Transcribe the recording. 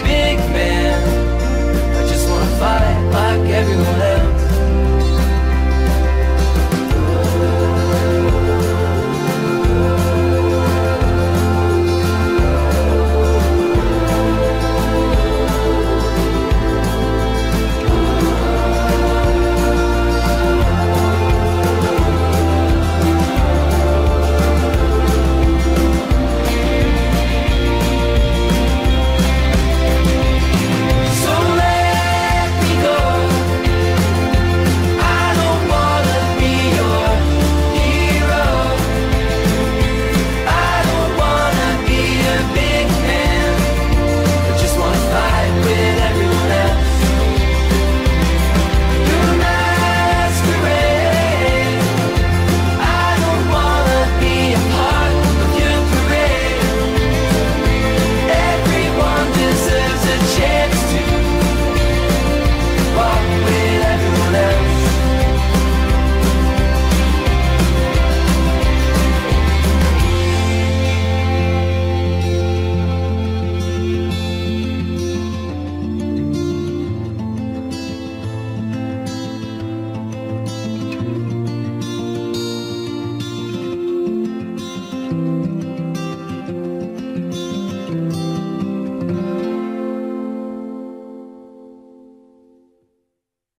big man.